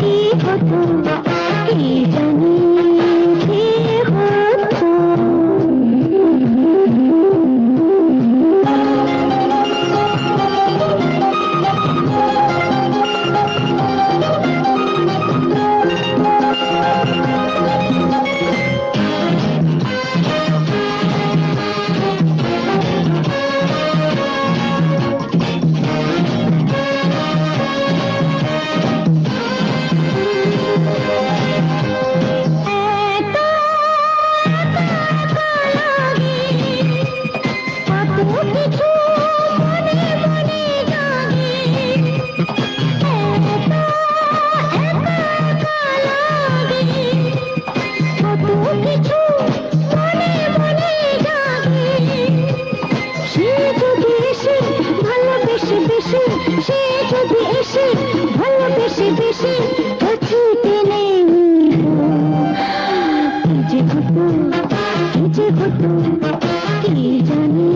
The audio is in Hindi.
की हो। तुम की खुद किए जाने